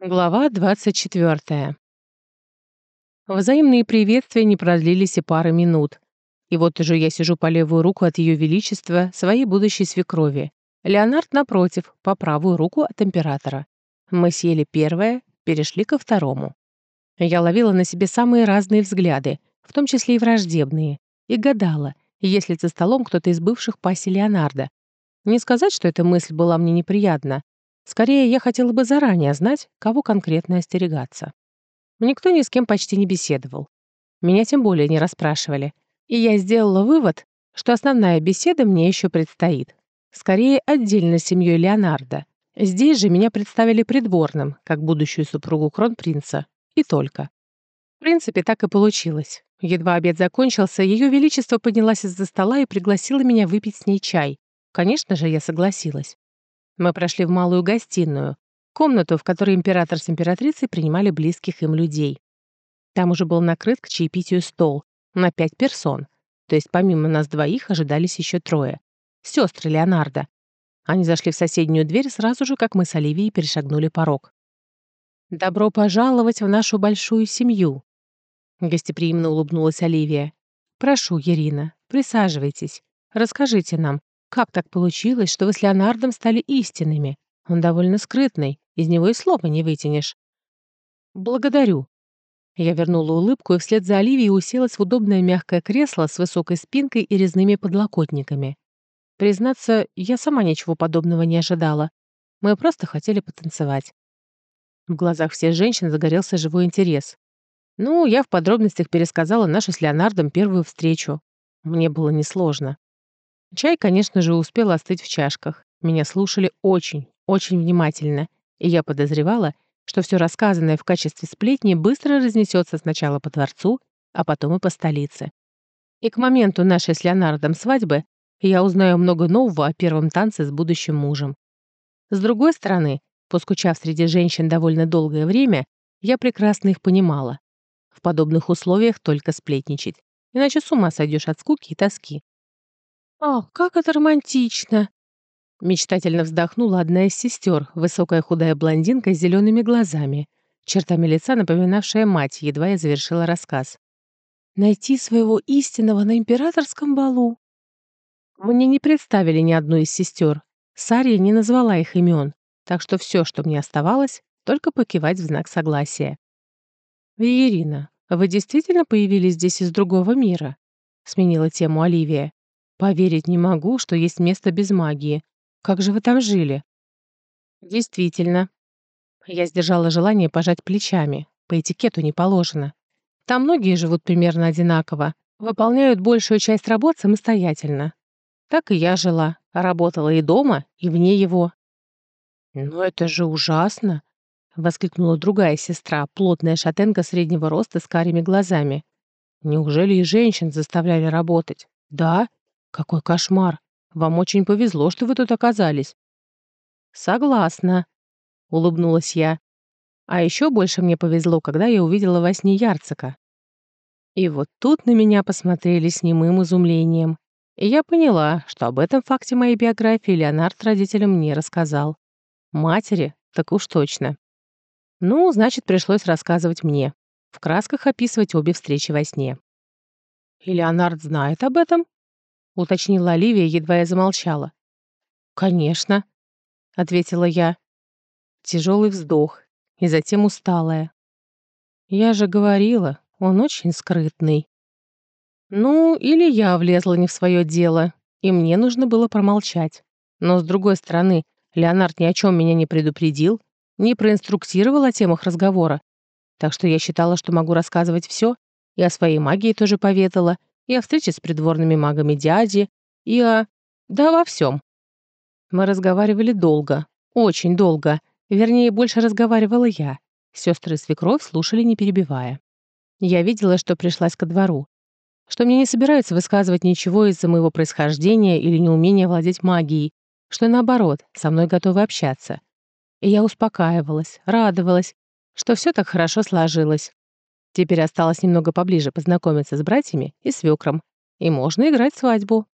Глава 24. Взаимные приветствия не продлились и пары минут. И вот уже я сижу по левую руку от Ее Величества, своей будущей свекрови. Леонард, напротив, по правую руку от императора. Мы съели первое, перешли ко второму. Я ловила на себе самые разные взгляды, в том числе и враждебные, и гадала, есть ли за столом кто-то из бывших паси Леонарда. Не сказать, что эта мысль была мне неприятна, Скорее, я хотела бы заранее знать, кого конкретно остерегаться. Никто ни с кем почти не беседовал. Меня тем более не расспрашивали. И я сделала вывод, что основная беседа мне еще предстоит. Скорее, отдельно с семьей Леонардо. Здесь же меня представили придворным, как будущую супругу кронпринца. И только. В принципе, так и получилось. Едва обед закончился, Ее Величество поднялась из-за стола и пригласила меня выпить с ней чай. Конечно же, я согласилась. Мы прошли в малую гостиную, комнату, в которой император с императрицей принимали близких им людей. Там уже был накрыт к чаепитию стол на пять персон, то есть помимо нас двоих ожидались еще трое. Сестры Леонардо. Они зашли в соседнюю дверь сразу же, как мы с Оливией перешагнули порог. «Добро пожаловать в нашу большую семью», — гостеприимно улыбнулась Оливия. «Прошу, Ирина, присаживайтесь. Расскажите нам, как так получилось, что вы с Леонардом стали истинными? Он довольно скрытный, из него и слова не вытянешь. Благодарю. Я вернула улыбку и вслед за Оливией уселась в удобное мягкое кресло с высокой спинкой и резными подлокотниками. Признаться, я сама ничего подобного не ожидала. Мы просто хотели потанцевать. В глазах всех женщин загорелся живой интерес. Ну, я в подробностях пересказала нашу с Леонардом первую встречу. Мне было несложно. Чай, конечно же, успел остыть в чашках. Меня слушали очень, очень внимательно, и я подозревала, что все рассказанное в качестве сплетни быстро разнесется сначала по дворцу, а потом и по столице. И к моменту нашей с Леонардом свадьбы я узнаю много нового о первом танце с будущим мужем. С другой стороны, поскучав среди женщин довольно долгое время, я прекрасно их понимала. В подобных условиях только сплетничать, иначе с ума сойдешь от скуки и тоски. «Ах, как это романтично!» Мечтательно вздохнула одна из сестер, высокая худая блондинка с зелеными глазами, чертами лица напоминавшая мать, едва я завершила рассказ. «Найти своего истинного на императорском балу?» Мне не представили ни одну из сестер. Сарья не назвала их имен, так что все, что мне оставалось, только покивать в знак согласия. «Ирина, вы действительно появились здесь из другого мира?» — сменила тему Оливия. Поверить не могу, что есть место без магии. Как же вы там жили? Действительно. Я сдержала желание пожать плечами. По этикету не положено. Там многие живут примерно одинаково, выполняют большую часть работ самостоятельно. Так и я жила, работала и дома, и вне его. «Но это же ужасно!» — воскликнула другая сестра, плотная шатенка среднего роста с карими глазами. «Неужели и женщин заставляли работать?» «Да, «Какой кошмар! Вам очень повезло, что вы тут оказались». «Согласна», — улыбнулась я. «А еще больше мне повезло, когда я увидела во сне Ярцика». И вот тут на меня посмотрели с немым изумлением. И я поняла, что об этом факте моей биографии Леонард родителям не рассказал. Матери, так уж точно. Ну, значит, пришлось рассказывать мне. В красках описывать обе встречи во сне. «И Леонард знает об этом?» Уточнила Оливия, едва я замолчала. «Конечно», — ответила я. Тяжелый вздох и затем усталая. «Я же говорила, он очень скрытный». Ну, или я влезла не в свое дело, и мне нужно было промолчать. Но, с другой стороны, Леонард ни о чем меня не предупредил, не проинструктировал о темах разговора. Так что я считала, что могу рассказывать все, и о своей магии тоже поведала, и о встрече с придворными магами дяди, и о... да во всем. Мы разговаривали долго, очень долго, вернее, больше разговаривала я. Сестры и свекровь слушали, не перебивая. Я видела, что пришлась ко двору, что мне не собираются высказывать ничего из-за моего происхождения или неумения владеть магией, что наоборот, со мной готовы общаться. И я успокаивалась, радовалась, что все так хорошо сложилось, Теперь осталось немного поближе познакомиться с братьями и свекром, и можно играть свадьбу.